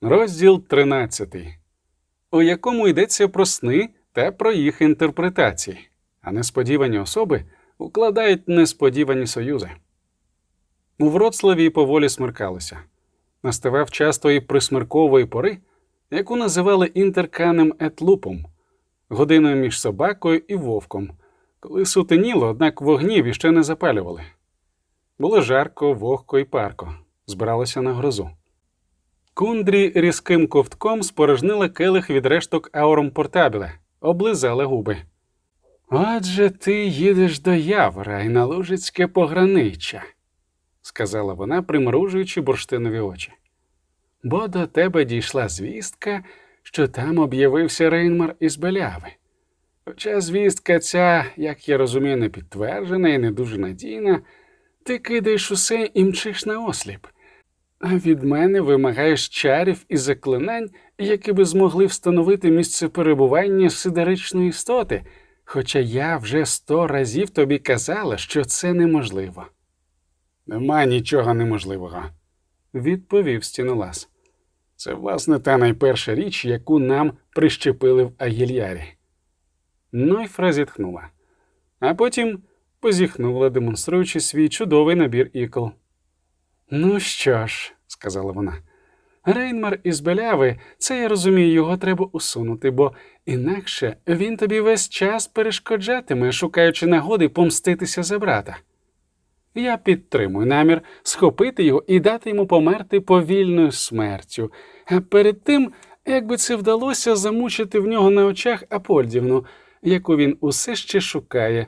Розділ 13, у якому йдеться про сни та про їх інтерпретації, а несподівані особи укладають несподівані союзи. У Вроцлаві поволі смеркалося. Наставав час тої присмеркової пори, яку називали інтерканем етлупом, годиною між собакою і вовком, коли сутеніло, однак вогнів іще не запалювали. Було жарко, вогко і парко, збиралося на грозу. Кундрі різким ковтком спорожнила келих від решток ауром портабіле, облизала губи. Отже ти їдеш до Явора і на Лужицьке пограниччя, сказала вона, примружуючи бурштинові очі. Бо до тебе дійшла звістка, що там об'явився Рейнмар із Беляви. Хоча звістка ця, як я розумію, не підтверджена і не дуже надійна, ти кидаєш усе і мчиш на осліп. А від мене вимагаєш чарів і заклинань, які би змогли встановити місце перебування сидеричної істоти, хоча я вже сто разів тобі казала, що це неможливо. Нема нічого неможливого, відповів стінолас. Це, власне, та найперша річ, яку нам прищепили в Агільярі. Нойфра зітхнула, а потім позіхнула, демонструючи свій чудовий набір ікл. Ну що ж, сказала вона, Рейнмар із Беляви, це я розумію, його треба усунути, бо інакше він тобі весь час перешкоджатиме, шукаючи нагоди помститися за брата. Я підтримую намір схопити його і дати йому померти повільною смертю, а перед тим, якби це вдалося замучити в нього на очах Апольдівну, яку він усе ще шукає.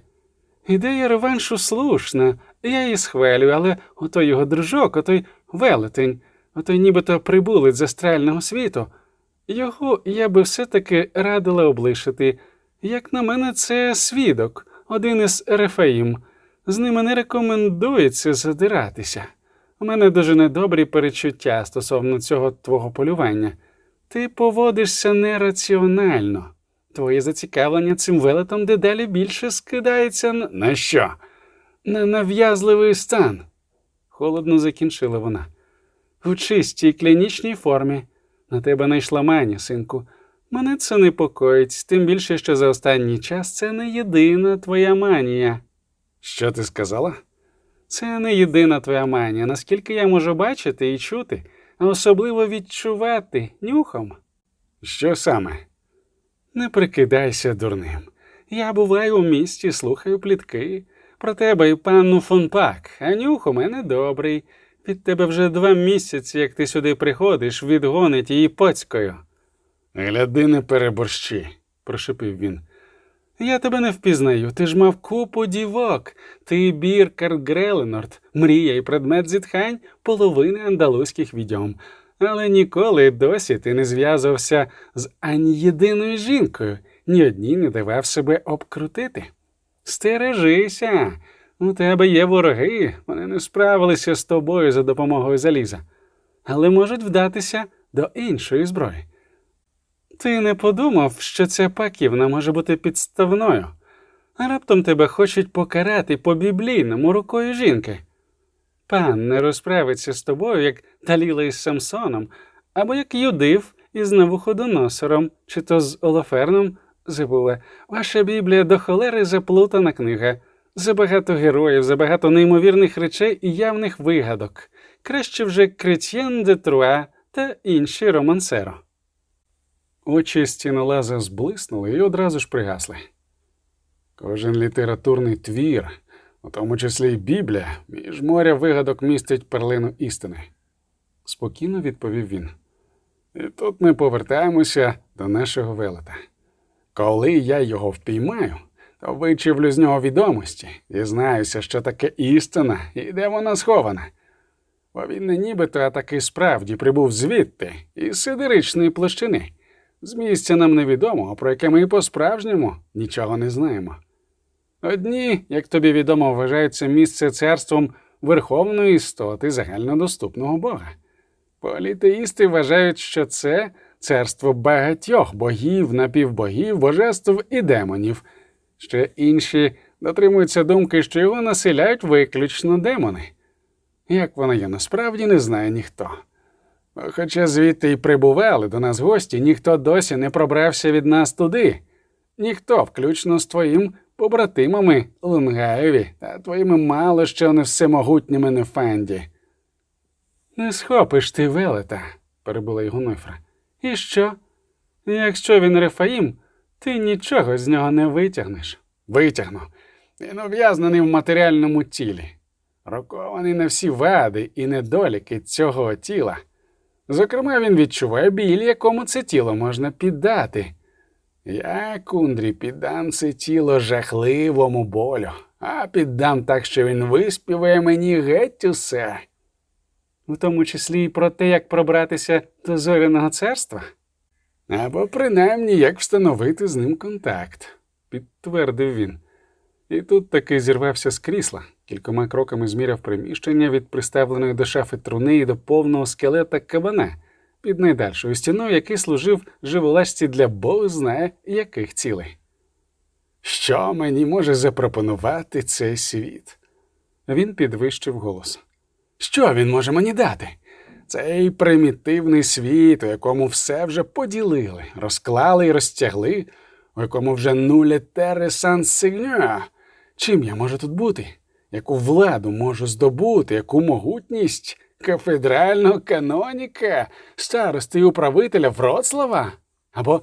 Ідея реваншу слушна, я її схвалюю, але отой його дружок, отой велетень, отой нібито прибулець з астрального світу, його я би все-таки радила облишити. Як на мене, це свідок, один із Рефаїм. З ними не рекомендується задиратися. У мене дуже недобрі перечуття стосовно цього твого полювання. Ти поводишся нераціонально. Твоє зацікавлення цим велетом дедалі більше скидається на... на що? На нав'язливий стан, холодно закінчила вона. У чистій клінічній формі. На тебе найшла мані, синку. Мене це непокоїть, тим більше, що за останній час це не єдина твоя манія. Що ти сказала? Це не єдина твоя манія, наскільки я можу бачити і чути, а особливо відчувати нюхом. Що саме? Не прикидайся дурним. Я буваю у місті, слухаю плітки. Про тебе і панну фон Пак, а нюх у мене добрий. Від тебе вже два місяці, як ти сюди приходиш, відгонить її поцькою. Гляди, не переборщи, прошепив він. Я тебе не впізнаю, ти ж мав купу дівок, ти Біркар Греленорд, мрія і предмет зітхань половини андалузьких відьом. Але ніколи досі ти не зв'язувався з ані єдиною жінкою, ні одній не давав себе обкрутити. Стережися, у тебе є вороги, вони не справилися з тобою за допомогою заліза, але можуть вдатися до іншої зброї. Ти не подумав, що ця паківна може бути підставною, а раптом тебе хочуть покарати по біблійному рукою жінки. Пан не розправиться з тобою, як Даліла із Самсоном, або як Юдив із Навуходоносором, чи то з Олоферном забула. Ваша Біблія до холери заплутана книга. Забагато героїв, забагато неймовірних речей і явних вигадок. Краще вже Кретьєн де Труа та інші романсеро. Очі стінолаза зблиснули і одразу ж пригасли. Кожен літературний твір, у тому числі й Біблія, між моря вигадок містить перлину істини, спокійно відповів він. І тут ми повертаємося до нашого велета. Коли я його впіймаю, то вичивлю з нього відомості, дізнаюся, що таке істина і де вона схована. Бо він не нібито, а таки справді прибув звідти, із сидеричної площини. З місця нам невідомого, про яке ми і по-справжньому нічого не знаємо. Одні, як тобі відомо, вважаються місце царством верховної істоти загальнодоступного Бога. Політеїсти вважають, що це царство багатьох богів, напівбогів, божеств і демонів. Ще інші дотримуються думки, що його населяють виключно демони. Як воно є насправді не знає ніхто. Хоча звідти й прибували до нас гості, ніхто досі не пробрався від нас туди. Ніхто, включно з твоїм побратимами Лунгаєві та твоїми мало що не всемогутніми Нефанді. Не схопиш ти велета, перебула його Нойфра. І що? Якщо він Рефаїм, ти нічого з нього не витягнеш. Витягну. Він ув'язнений в матеріальному тілі, рокований на всі вади і недоліки цього тіла. Зокрема, він відчуває біль, якому це тіло можна піддати. Я, Кундрі, піддам це тіло жахливому болю, а піддам так, що він виспіває мені геть усе, в тому числі і про те, як пробратися до зоряного царства. Або принаймні як встановити з ним контакт, підтвердив він. І тут таки зірвався з крісла, кількома кроками зміряв приміщення від приставленої до шафи труни і до повного скелета кабана під найдальшою стіною, який служив живолашці для Бог знає яких цілей. Що мені може запропонувати цей світ? Він підвищив голос. Що він може мені дати? Цей примітивний світ, у якому все вже поділили, розклали і розтягли, у якому вже нулі тере сан сигня. Чим я можу тут бути? Яку владу можу здобути, яку могутність кафедрального каноніка, старости і управителя Вроцлава? Або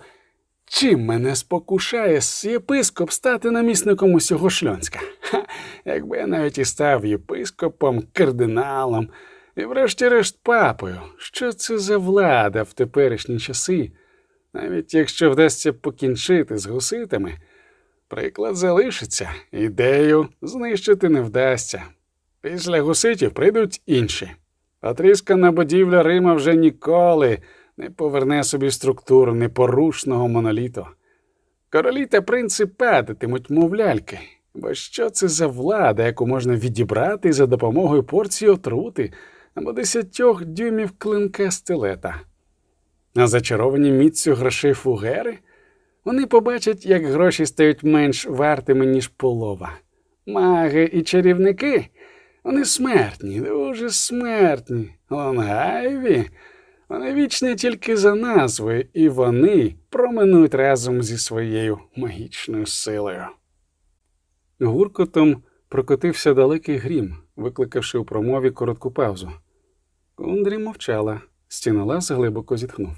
чим мене спокушає єпископ стати намісником усього Шльонська? Ха, якби я навіть і став єпископом, кардиналом і, врешті-решт, папою, що це за влада в теперішні часи? Навіть якщо вдасться покінчити з гуситами. Приклад залишиться, ідею знищити не вдасться. Після гуситів прийдуть інші. Потріскана будівля Рима вже ніколи не поверне собі структуру непорушного моноліту. Королі та принци падатимуть, мов ляльки. Бо що це за влада, яку можна відібрати за допомогою порції отрути або десятьох дюймів клинка стилета? А зачаровані міцю грошей фугери? Вони побачать, як гроші стають менш вартими, ніж полова. Маги і чарівники, вони смертні, дуже смертні. Лонгайві, вони вічні тільки за назвою, і вони проминуть разом зі своєю магічною силою. Гуркотом прокотився далекий грім, викликавши у промові коротку паузу. Кундрі мовчала, стінолаз глибоко зітхнув.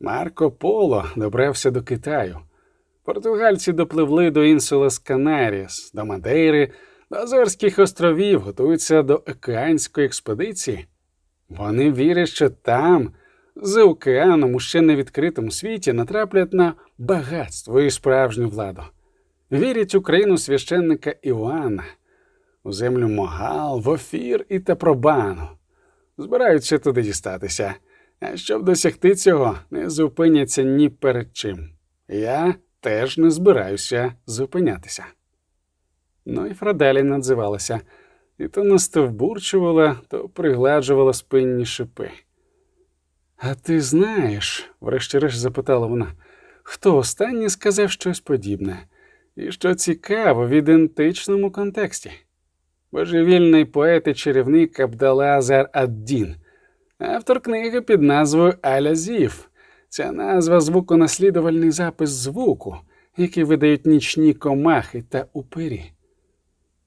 Марко Поло добрався до Китаю. Португальці допливли до інсулас Канаріс, до Мадейри, до Азорських островів, готуються до океанської експедиції. Вони вірять, що там, за океаном, у ще невідкритому світі, натраплять на багатство і справжню владу. Вірять у країну священника Іоанна, у землю Могал, в Офір і Тапробану. Збираються туди дістатися. А щоб досягти цього, не зупиняться ні перед чим. Я теж не збираюся зупинятися. Ну і Фрадалі надзивалася, і то настовбурчувала, то пригладжувала спинні шипи. А ти знаєш, врешті-решт запитала вона, хто останній сказав щось подібне, і що цікаво в ідентичному контексті? Божевільний поет і чарівник Абдалазар Аддін – автор книги під назвою Алязів. Ця назва звуконаслідувальний запис звуку, який видають нічні комахи та упирі.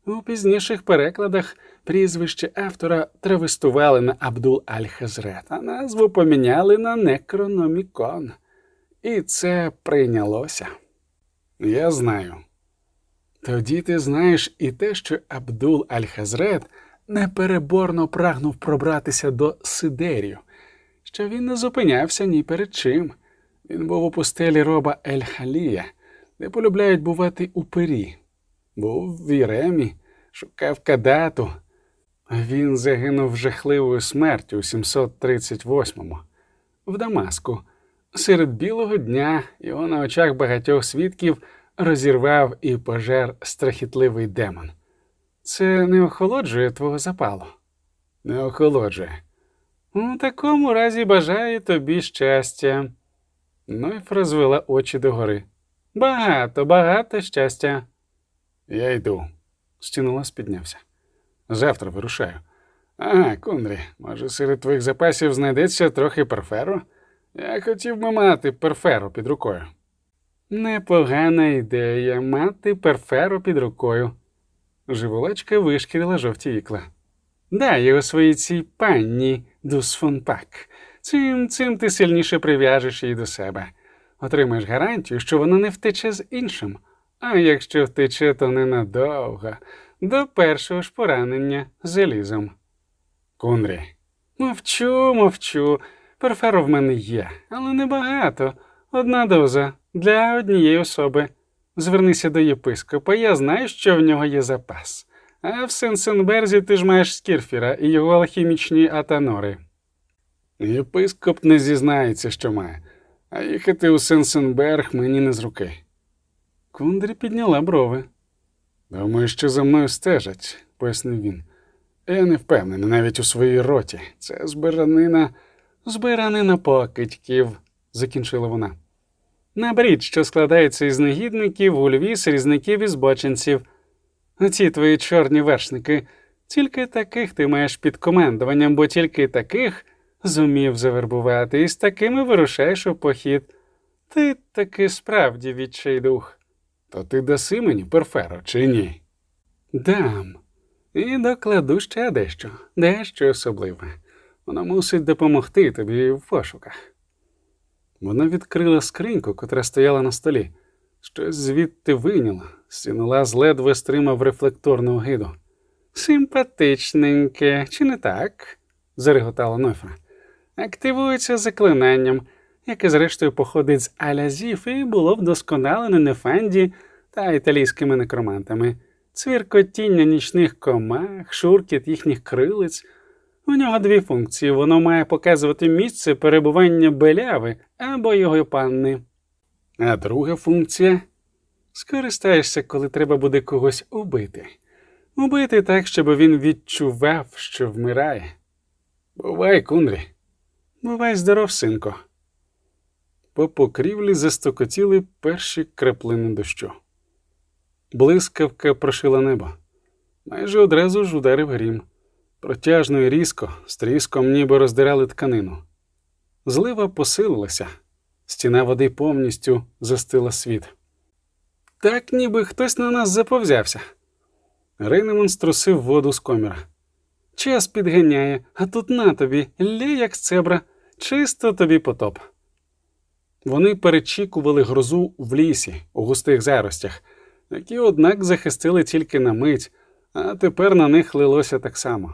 У пізніших перекладах прізвище автора травестували на Абдул Аль-Хазрет, а назву поміняли на Некрономікон. І це прийнялося. Я знаю. Тоді ти знаєш і те, що Абдул Аль-Хазрет – непереборно прагнув пробратися до Сидерію, що він не зупинявся ні перед чим. Він був у пустелі роба Ель Халія, де полюбляють бувати у пері. Був в Іремі, шукав кадату. Він загинув жахливою смертю у 738-му, в Дамаску. Серед білого дня його на очах багатьох свідків розірвав і пожер страхітливий демон. Це не охолоджує твого запалу? Не охолоджує. У такому разі бажаю тобі щастя. Нойф розвела очі догори. Багато, багато щастя. Я йду. Стінулас піднявся. Завтра вирушаю. Ага, Кундрі, може, серед твоїх запасів знайдеться трохи перферу? Я хотів би мати перферу під рукою. Непогана ідея мати перферу під рукою. Живолочка вишкірила жовті ікла. Дай його своїй цій панні Дусфонпак. Цим цим ти сильніше прив'яжеш її до себе. Отримаєш гарантію, що вона не втече з іншим. А якщо втече, то ненадовго, до першого ж поранення залізом. Кундрі. Мовчу, мовчу. Перферу в мене є, але небагато. Одна доза для однієї особи. Звернися до єпископа, я знаю, що в нього є запас. А в Сенсенберзі ти ж маєш скірфіра і його алхімічні атанори. Єпископ не зізнається, що має, а їхати у Сенсенберг мені не з руки. Кундрі підняла брови. Думаю, що за мною стежать, пояснив він. Я не впевнений навіть у своїй роті. Це збиранина, збиранина покидьків, закінчила вона. Наберіть, що складається із негідників, гульвіс, різників і збочинців. Оці твої чорні вершники, тільки таких ти маєш під командуванням, бо тільки таких зумів завербувати, і з такими вирушаєш у похід. Ти таки справді відчайдух. То ти даси мені перферо, чи ні? Дам. І докладу ще дещо, дещо особливе. Вона мусить допомогти тобі в пошуках. Вона відкрила скриньку, котра стояла на столі, щось звідти вийняла, стінула з ледве стримав рефлекторну гиду. Симпатичненьке, чи не так? зареготала Нойфра. Активується заклинанням, яке, зрештою, походить з алязів і було вдосконалене Нефанді та італійськими некромантами, цвіркотіння нічних комах, шуркіт їхніх крилиць. У нього дві функції. Воно має показувати місце перебування беляви або його панни. А друга функція скористаєшся, коли треба буде когось убити. Убити так, щоб він відчував, що вмирає. Бувай, кундрі, бувай здоров, синко. По покрівлі застокотіли перші краплини дощу. Блискавка прошила небо. Майже одразу ж ударив грім. Протяжно і різко, з тріском ніби роздирали тканину. Злива посилилася, стіна води повністю застила світ. Так ніби хтось на нас заповзявся. Рейнемон струсив воду з коміра. Час підганяє, а тут на тобі, лє, як цебра, чисто тобі потоп. Вони перечікували грозу в лісі, у густих заростях, які, однак, захистили тільки на мить, а тепер на них лилося так само.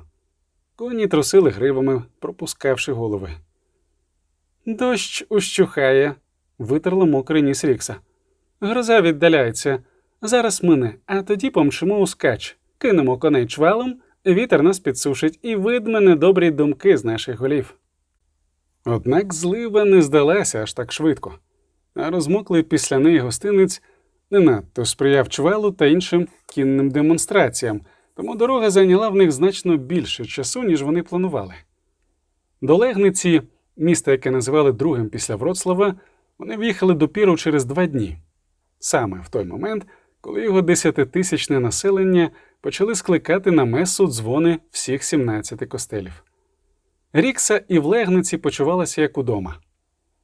Коні трусили гривами, пропускавши голови. Дощ ущухає, витерла мокрий ніс Рікса. Гроза віддаляється. Зараз мине, а тоді помчимо скач, кинемо коней чвалом, вітер нас підсушить і видме недобрі думки з наших голів. Однак злива не здалася аж так швидко, а розмоклий після неї гостинець не надто сприяв чвалу та іншим кінним демонстраціям, тому дорога зайняла в них значно більше часу, ніж вони планували. До Легниці, міста, яке називали другим після Вроцлава, вони в'їхали до піру через два дні, саме в той момент, коли його десятитисячне населення почали скликати на месу дзвони всіх 17 костелів. Рікса і в Легниці почувалася як удома,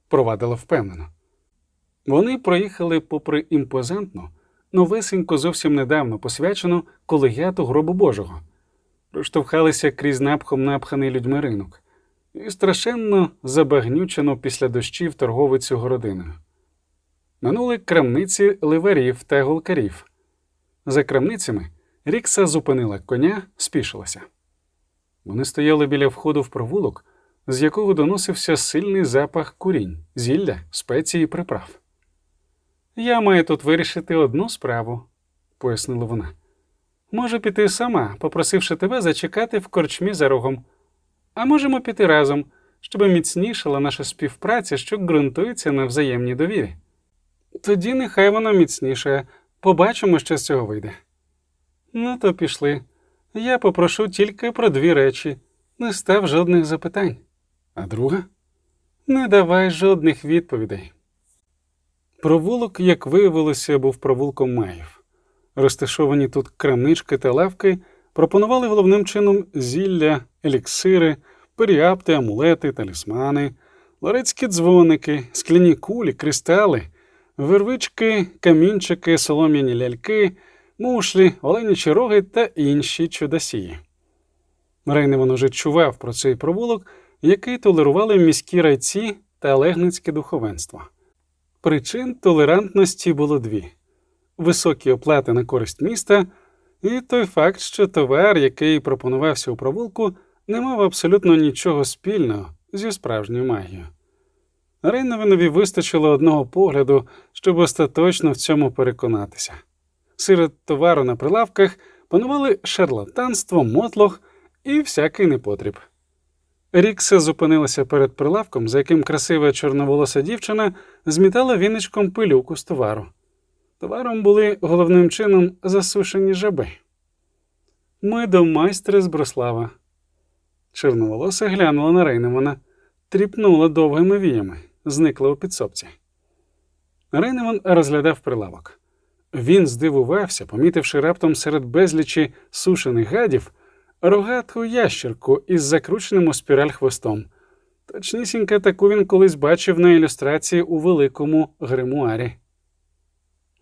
провадила впевнено. Вони проїхали попри імпозантну, новесенько зовсім недавно посвячену колегіату гробу Божого, проштовхалися крізь напхом напханий людьми ринок і страшенно забагнючено після дощів торговицю городиною. Минули крамниці ливарів та голкарів. За крамницями Рікса зупинила коня, спішилася. Вони стояли біля входу в провулок, з якого доносився сильний запах курінь, зілля, спеції і приправ. Я маю тут вирішити одну справу, пояснила вона. Можу піти сама, попросивши тебе зачекати в корчмі за рогом, а можемо піти разом, щоб міцнішала наша співпраця, що ґрунтується на взаємній довірі. Тоді нехай вона міцніше, побачимо, що з цього вийде. Ну, то пішли. Я попрошу тільки про дві речі, не став жодних запитань. А друга? Не давай жодних відповідей. Провулок, як виявилося, був провулком маїв. Розташовані тут крамнички та лавки пропонували головним чином зілля, еліксири, періапти, амулети, талісмани, ларецькі дзвоники, скляні кулі, кристали, вервички, камінчики, солом'яні ляльки, мушлі, оленячі роги та інші чудосії. Рейневан уже чував про цей провулок, який толерували міські райці та легницьке духовенство. Причин толерантності було дві високі оплати на користь міста, і той факт, що товар, який пропонувався у провулку, не мав абсолютно нічого спільного зі справжньою магією. Рейновинові вистачило одного погляду, щоб остаточно в цьому переконатися. Серед товару на прилавках панували шарлатанство, мотлох і всякий непотріб. Рікса зупинилася перед прилавком, за яким красива чорноволоса дівчина змітала віничком пилюку з товару. Товаром були головним чином засушені жаби. Ми до майстра з Брослава. Чорноволоса глянула на Рейнемана, тріпнула довгими віями, зникла у підсобці. Рейнеман розглядав прилавок. Він здивувався, помітивши раптом серед безлічі сушених гадів рогату ящерку із закрученим у спіраль хвостом. Точнісінько таку він колись бачив на ілюстрації у великому гримуарі.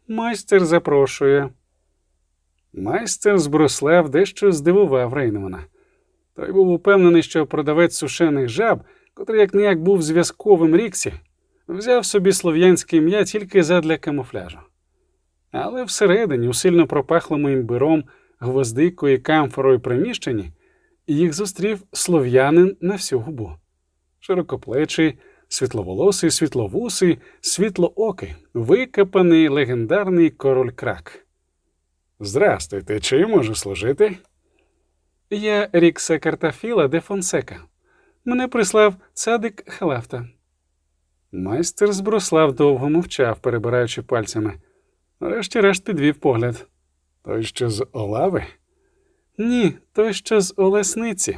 Майстер запрошує. Майстер з Бруслав дещо здивував Рейнемана. Той був упевнений, що продавець сушених жаб, котрий як ніяк був зв'язковим Ріксі, взяв собі слов'янське ім'я тільки задля камуфляжу. Але всередині, у сильно пропахлому імбиром, гвоздикою камфорою приміщенні, їх зустрів слов'янин на всю губу. Широкоплечий, світловолосий, світловусий, світлоокий, викопаний легендарний король крак. Здрастуйте, чи можу служити? Я Рікса Картафіла де Фонсека. Мене прислав цадик Халафта. Майстер з Брослав довго мовчав, перебираючи пальцями. Решті-решт підвів погляд. Той, що з Олави? Ні, той, що з Олесниці.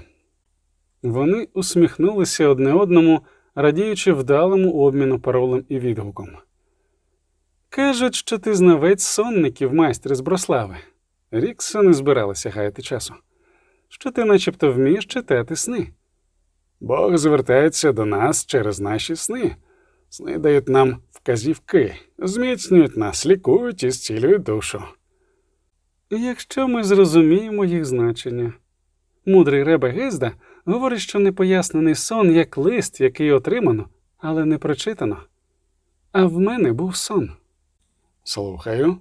Вони усміхнулися одне одному, радіючи вдалому обміну паролем і відгуком. Кажуть, що ти знавець сонників, майстер з Брослави. Рікса не збиралася гаяти часу. Що ти начебто вмієш читати сни. Бог звертається до нас через наші сни. Сни дають нам вказівки, зміцнюють нас, лікують і зцілюють душу. Якщо ми зрозуміємо їх значення, мудрий Ребе Гизда говорить, що непояснений сон як лист, який отримано, але не прочитано. А в мене був сон. Слухаю.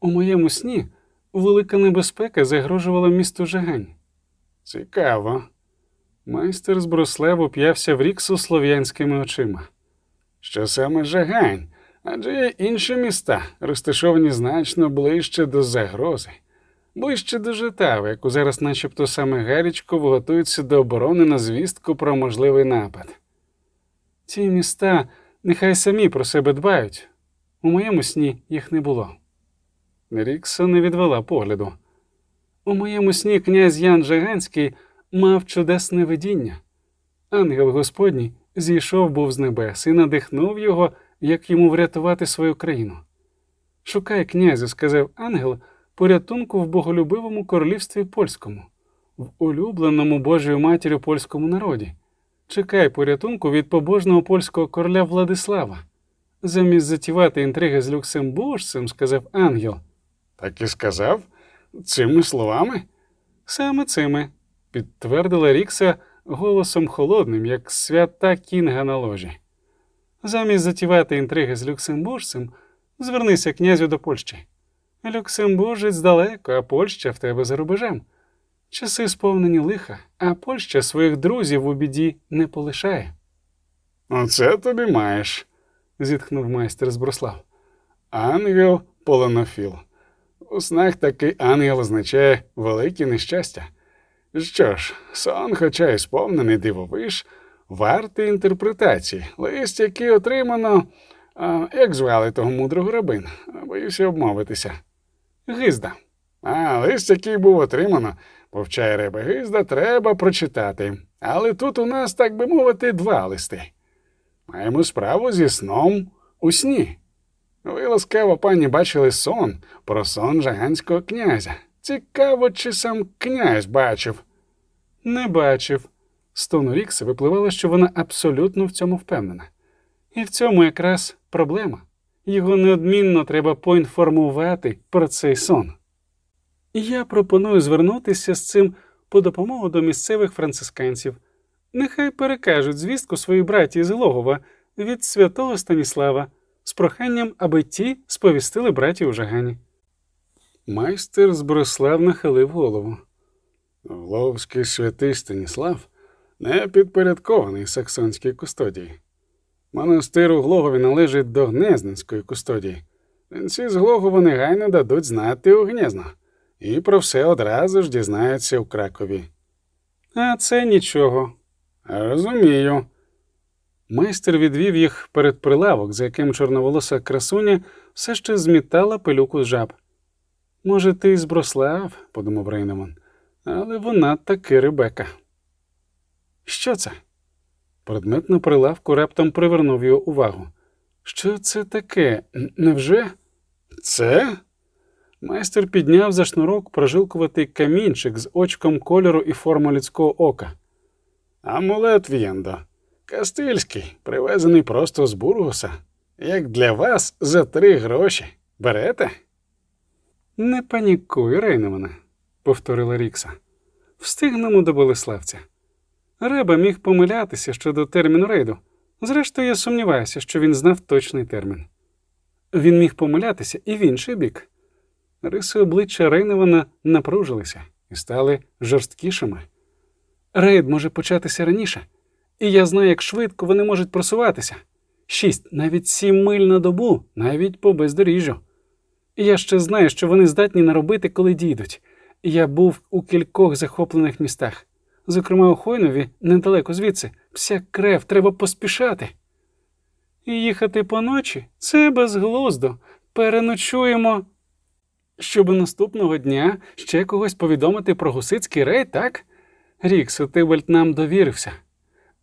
У моєму сні велика небезпека загрожувала місту Жагань. Цікаво. Майстер з Бруслев уп'явся в ріксу слов'янськими очима. Що саме Жагань? Адже є інші міста, розташовані значно ближче до загрози, ближче до Житави, яку зараз, начебто, саме гарячково готуються до оборони на звістку про можливий напад. Ці міста нехай самі про себе дбають. У моєму сні їх не було. Рікса не відвела погляду. У моєму сні князь Ян Жаганський мав чудесне видіння. Ангел Господній зійшов був з небес і надихнув його як йому врятувати свою країну. Шукай, князю, сказав ангел, порятунку в боголюбивому королівстві польському, в улюбленому Божою матір'ю польському народі. Чекай порятунку від побожного польського короля Владислава. Замість затівати інтриги з Люксембуржцем, сказав ангел. Так і сказав? Цими словами? Саме цими, підтвердила Рікса голосом холодним, як свята кінга на ложі. Замість затівати інтриги з Люксембуржцем, звернися князю до Польщі. Люксембуржець далеко, а Польща в тебе за рубежем. Часи сповнені лиха, а Польща своїх друзів у біді не полишає. Оце тобі маєш, зітхнув майстер з Брослав. Ангел полонофіл. У снах такий ангел означає велике нещастя. Що ж, сон, хоча й сповнений дивовиж, вартий інтерпретації, лист, який отримано, а, як звали того мудрого рабин, боюся обмовитися. Гизда. А лист, який був отримано, повчає Реба Гизда, треба прочитати. Але тут у нас, так би мовити, два листи. Маємо справу зі сном у сні. Ви ласкаво, пані, бачили сон про сон жаганського князя. Цікаво, чи сам князь бачив. Не бачив. З Рікса випливало, що вона абсолютно в цьому впевнена. І в цьому якраз проблема. Його неодмінно треба поінформувати про цей сон. Я пропоную звернутися з цим по допомогу до місцевих францисканців. Нехай перекажуть звістку своїй браті з Логова від святого Станіслава з проханням, аби ті сповістили браті у Жагані. Майстер з Борислав нахилив голову. Ловський святий Станіслав не підпорядкований саксонській кустодії. Монастир у Глогові належить до Гнезненської кустодії. Ці з Глогова негайно дадуть знати у Гнєзно. І про все одразу ж дізнаються у Кракові. А це нічого. Розумію. Майстер відвів їх перед прилавок, за яким чорноволоса красуня все ще змітала пилюку з жаб. Може, ти з Брослав, подумав Рейнеман, але вона таки Ребека. Що це? Предмет на прилавку раптом привернув його увагу. Що це таке? Невже? Це? Майстер підняв за шнурок прожилкуватий камінчик з очком кольору і форму людського ока. Амулет В'єндо. Кастильський, привезений просто з Бургуса. Як для вас за три гроші. Берете? Не панікуй, Рейнемане, повторила Рікса. Встигнемо до Болеславця. Реба міг помилятися щодо терміну рейду. Зрештою, я сумніваюся, що він знав точний термін. Він міг помилятися і в інший бік. Риси обличчя Рейневана напружилися і стали жорсткішими. Рейд може початися раніше, і я знаю, як швидко вони можуть просуватися шість, навіть сім миль на добу, навіть по бездоріжжю. Я ще знаю, що вони здатні наробити, коли дійдуть. Я був у кількох захоплених містах, зокрема у Хойнові, недалеко звідси, вся крев, треба поспішати. І їхати поночі це безглуздо. Переночуємо. Щоб наступного дня ще когось повідомити про гусицький рейд, так? Ріксу, Тибальт нам довірився.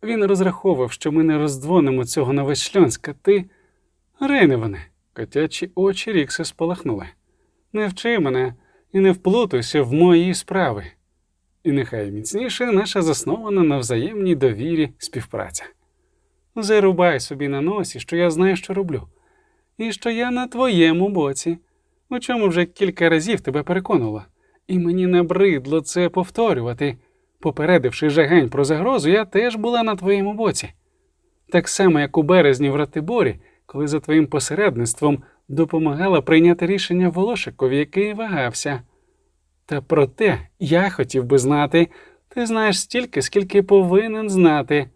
Він розраховував, що ми не роздзвонимо цього на весь Шльонськ, а ти. Рейневане, котячі очі Рікса спалахнули. Не вчи мене і не вплутуйся в мої справи. І нехай міцнішає наша заснована на взаємній довірі співпраця. Зарубай собі на носі, що я знаю, що роблю, і що я на твоєму боці, у чому вже кілька разів тебе переконувала, і мені набридло це повторювати. Попередивши жагань про загрозу, я теж була на твоєму боці. Так само, як у березні в Ратиборі, коли за твоїм посередництвом допомагала прийняти рішення Волошикові, який вагався. Та проте я хотів би знати, ти знаєш стільки, скільки повинен знати.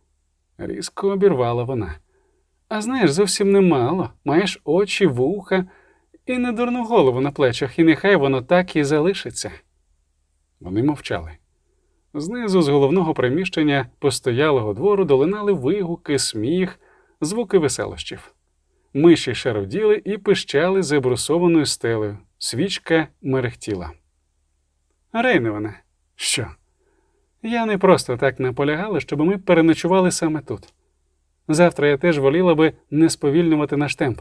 Різко обірвала вона. А знаєш, зовсім немало. Маєш очі, вуха і недурну голову на плечах, і нехай воно так і залишиться. Вони мовчали. Знизу з головного приміщення постоялого двору долинали вигуки, сміх, звуки веселощів. Миші шароділи і пищали забрусованою стелею. Свічка мерехтіла. Рейневане, що? Я не просто так наполягала, щоб ми переночували саме тут. Завтра я теж воліла би не сповільнювати наш темп.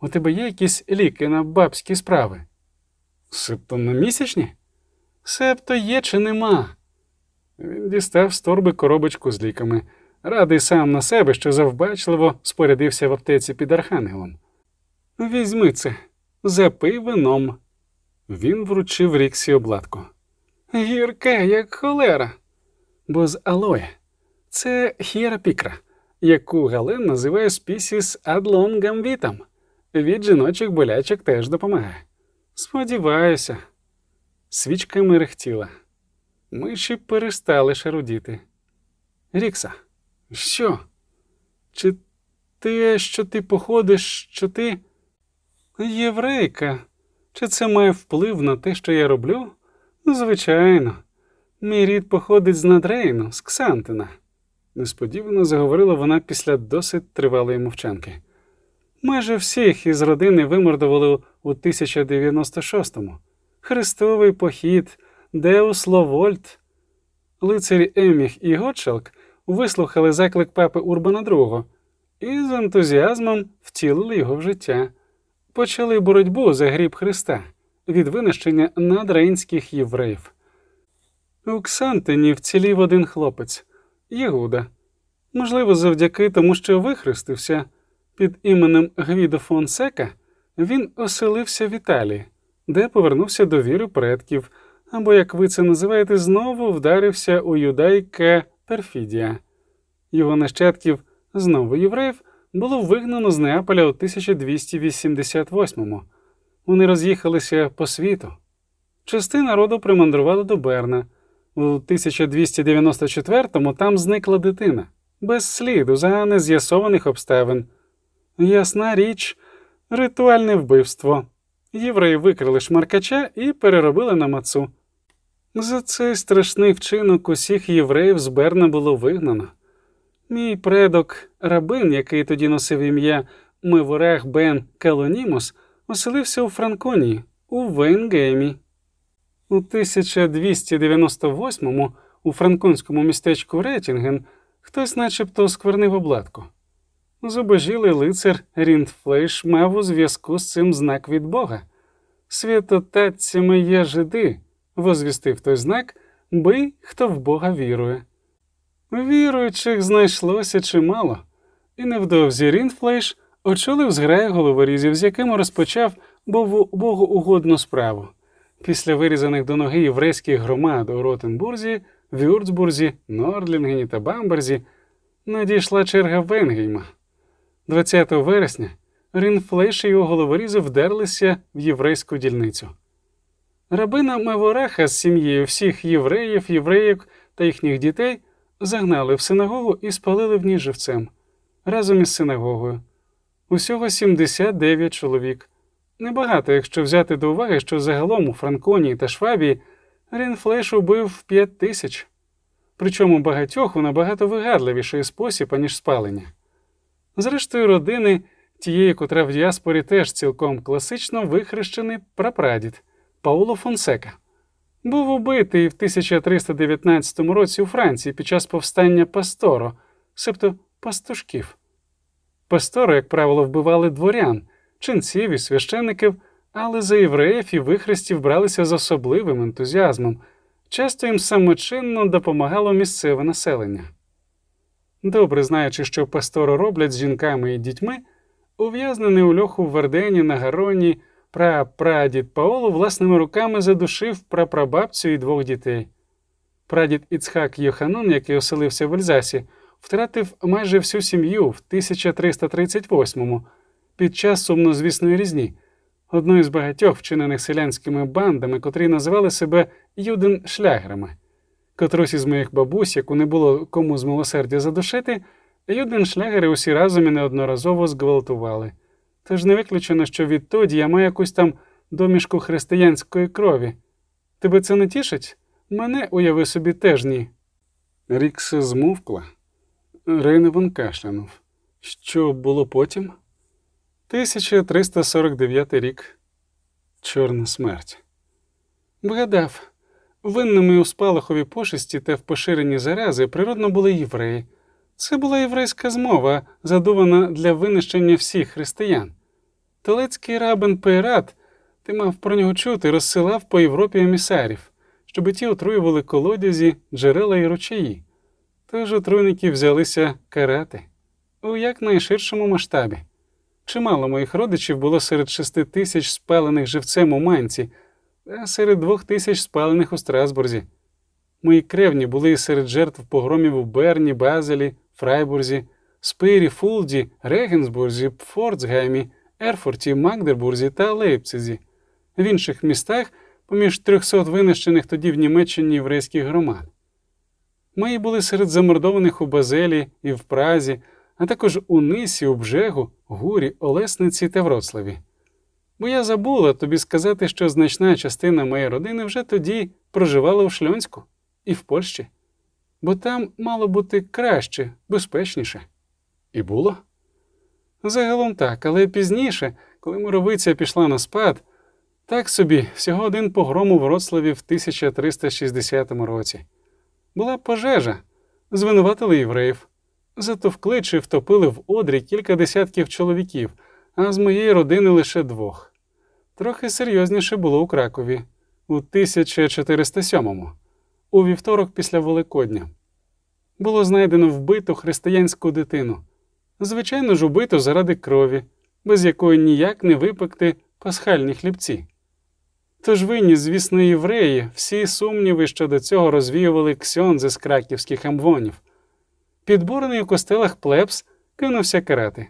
У тебе є якісь ліки на бабські справи? Себто на місячні? Себто є чи нема? Він дістав з торби коробочку з ліками, радий сам на себе, що завбачливо спорядився в аптеці під архангелом. Візьми це, запий вином. Він вручив Ріксі обладку. Гірке, як холера, бо з алоє. Це хіропікра, яку Гален називає спісіс адлонгам вітам. Від жіночих болячок теж допомагає. Сподіваюся, свічка мерехтіла. Миші перестали шарудіти. Рікса, що? Чи те, що ти походиш, що ти єврейка? Чи це має вплив на те, що я роблю? Звичайно, мій рід походить з Надрейну, з Ксантина, несподівано заговорила вона після досить тривалої мовчанки. Майже всіх із родини вимордували у 1096-му. Хрестовий похід, Deus lo volt. Лицарі Еміх і Готшелк вислухали заклик папи Урбана II і з ентузіазмом втілили його в життя, почали боротьбу за гріб Христа від винищення надрейнських євреїв. У Ксантині вцілів один хлопець Єгуда. Можливо, завдяки тому, що вихрестився під іменем Гвідо Фонсека, він оселився в Італії, де повернувся до віри предків, або, як ви це називаєте, знову вдарився у юдайка Перфідія. Його нащадків, знову євреїв, було вигнано з Неаполя у 1288-му. Вони роз'їхалися по світу. Частина роду примандрувала до Берна. У 1294-му там зникла дитина, без сліду за нез'ясованих обставин. Ясна річ, ритуальне вбивство. Євреї викрили шмаркача і переробили на мацу. За цей страшний вчинок усіх євреїв з Берна було вигнано. Мій предок, рабин, який тоді носив ім'я Меворех Бен Калонімос, оселився у Франконії, у Вейнгеймі. У 1298-му у франконському містечку Ретінген хтось начебто осквернив обладку. Зубожілий лицар Ріндфлейш мав у зв'язку з цим знак від Бога. Святотатцями є жиди, возвістив той знак, бий, хто в Бога вірує. Віруючих знайшлося чимало, і невдовзі Рінфлейш очолив зграю головорізів, з якими розпочав богоугодну справу. Після вирізаних до ноги єврейських громад у Ротенбурзі, Вюрцбурзі, Нордлінгені та Бамберзі надійшла черга Венгейма. 20 вересня Рінфлейш і його головорізи вдерлися в єврейську дільницю. Рабина Мевораха з сім'єю всіх євреїв, євреїв та їхніх дітей загнали в синагогу і спалили в ній живцем разом із синагогою. Усього 79 чоловік. Небагато, якщо взяти до уваги, що загалом у Франконії та Швабії Рінфлеш убив 5 тисяч, причому багатьох у набагато вигадливіший спосіб, аніж спалення. Зрештою, родини тієї, котра в діаспорі теж цілком класично вихрещений прапрадід Пауло Фонсека. Був убитий в 1319 році у Франції під час повстання Пасторо, себто пастушків. Пасторо, як правило, вбивали дворян, ченців і священиків, але за євреїв і вихрестів бралися з особливим ентузіазмом, часто їм самочинно допомагало місцеве населення. Добре знаючи, що пасторо роблять з жінками і дітьми, ув'язнений у льоху в Вердені на Гароні прапрадід Паоло власними руками задушив прапрабабцю і двох дітей. Прадід Іцхак Йоханон, який оселився в Ельзасі, втратив майже всю сім'ю в 1338-му під час сумнозвісної різні, одної з багатьох вчинених селянськими бандами, котрі називали себе юден-шлягерами. Котрусь із моїх бабусь, яку не було кому з милосердя задушити, юден-шлягери усі разом і неодноразово зґвалтували. Тож не виключено, що відтоді я маю якусь там домішку християнської крові. Тебе це не тішить? Мене уяви собі теж ні. Рікса змовкла. Рейневан кашлянув. Що було потім? 1349 рік. Чорна смерть. Вгадав, винними у спалахові пошесті та в поширенні зарази природно були євреї. Це була єврейська змова, задувана для винищення всіх християн. Толецький рабин Пейрат, ти мав про нього чути, розсилав по Європі емісарів, щоб ті отруювали колодязі, джерела і ручаї. Тож отруйники взялися карати у якнайширшому масштабі. Чимало моїх родичів було серед шести тисяч спалених живцем у Манці, а серед двох тисяч спалених у Страсбурзі. Мої кревні були серед жертв погромів у Берні, Базелі, Фрайбурзі, Спирі, Фулді, Регенсбурзі, Форцгаймі, Ерфорті, Магдербурзі та Лейпцизі, в інших містах поміж 300 винищених тоді в Німеччині єврейських громад. Мої були серед замордованих у Базелі і в Празі, а також у Нисі, у Бжегу, Гурі, Олесниці та Вроцлаві. Бо я забула тобі сказати, що значна частина моєї родини вже тоді проживала у Шльонську і в Польщі, бо там мало бути краще, безпечніше. І було? Загалом так, але пізніше, коли муровиця пішла на спад, так собі всього один погром у Вроцлаві в 1360 році. Була пожежа, звинуватили євреїв, затовкли чи втопили в одрі кілька десятків чоловіків, а з моєї родини лише двох. Трохи серйозніше було у Кракові у 1407-му. у вівторок після Великодня. Було знайдено вбиту християнську дитину. Звичайно ж, убиту заради крові, без якої ніяк не випекти пасхальні хлібці. Тож винні, звісно, євреї, всі сумніви щодо цього розвіювали ксьонзи з краківських амвонів. Підборений у костелах плебс кинувся карати.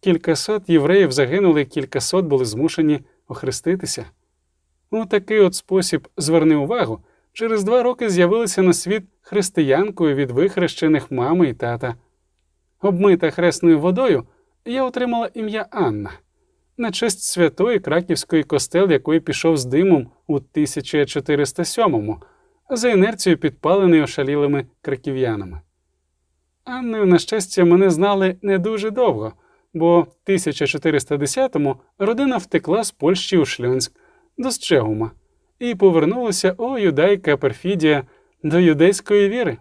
Кількасот євреїв загинули, кількасот були змушені охреститися. У такий от спосіб зверни увагу, через два роки з'явилися на світ християнкою від вихрещених мами і тата. Обмита хресною водою, я отримала ім'я Анна на честь святої краківської костел, якої пішов з димом у 1407-му, за інерцією підпалений ошалілими краків'янами. Анною, на щастя, мене знали не дуже довго, бо в 1410-му родина втекла з Польщі у Шльонськ до Счегума і повернулася о юдайка Перфідія до юдейської віри.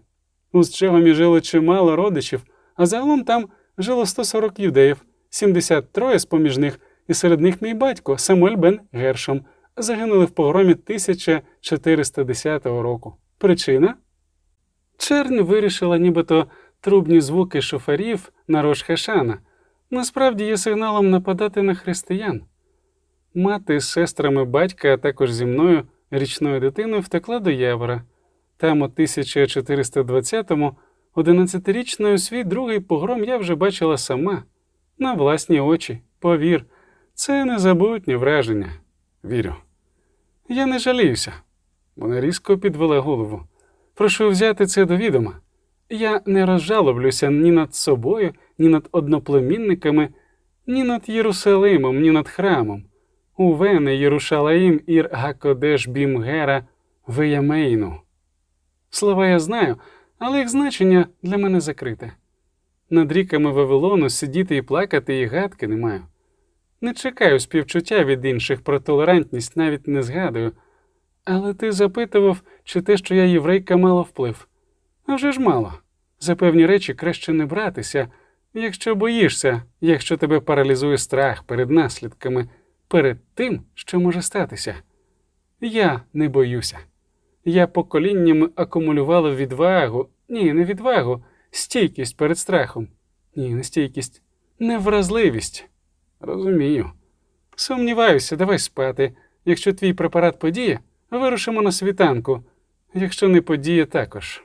У Счегумі жило чимало родичів, а загалом там жило 140 юдеїв, 73 з поміж них, і серед них мій батько Самуель Бен Гершом, загинули в погромі 1410 року. Причина? Чернь вирішила, нібито трубні звуки шоферів на Рош Хешана насправді є сигналом нападати на християн. Мати з сестрами батька, а також зі мною, річною дитиною, втекла до Євера. Там, у 1420-му, 11-річною свій другий погром я вже бачила сама, на власні очі, повір, це незабутнє враження. Вірю. Я не жаліюся. Вона різко підвела голову. Прошу взяти це до відома. Я не розжалоблюся ні над собою, ні над одноплемінниками, ні над Єрусалимом, ні над храмом. Увене Єрушалаїм ір Гакодеш Бімгера Веямейну. Слова я знаю, але їх значення для мене закрите. Над ріками Вавилону сидіти і плакати і гадки не маю. Не чекаю співчуття від інших про толерантність, навіть не згадую. Але ти запитував, чи те, що я єврейка, мало вплив. А вже ж мало. За певні речі краще не братися, якщо боїшся, якщо тебе паралізує страх перед наслідками, перед тим, що може статися. Я не боюся. Я поколіннями акумулювала відвагу, ні, не відвагу, стійкість перед страхом, ні, не стійкість, невразливість. Розумію. Сумніваюся, давай спати. Якщо твій препарат подіє, вирушимо на світанку, якщо не подіє також.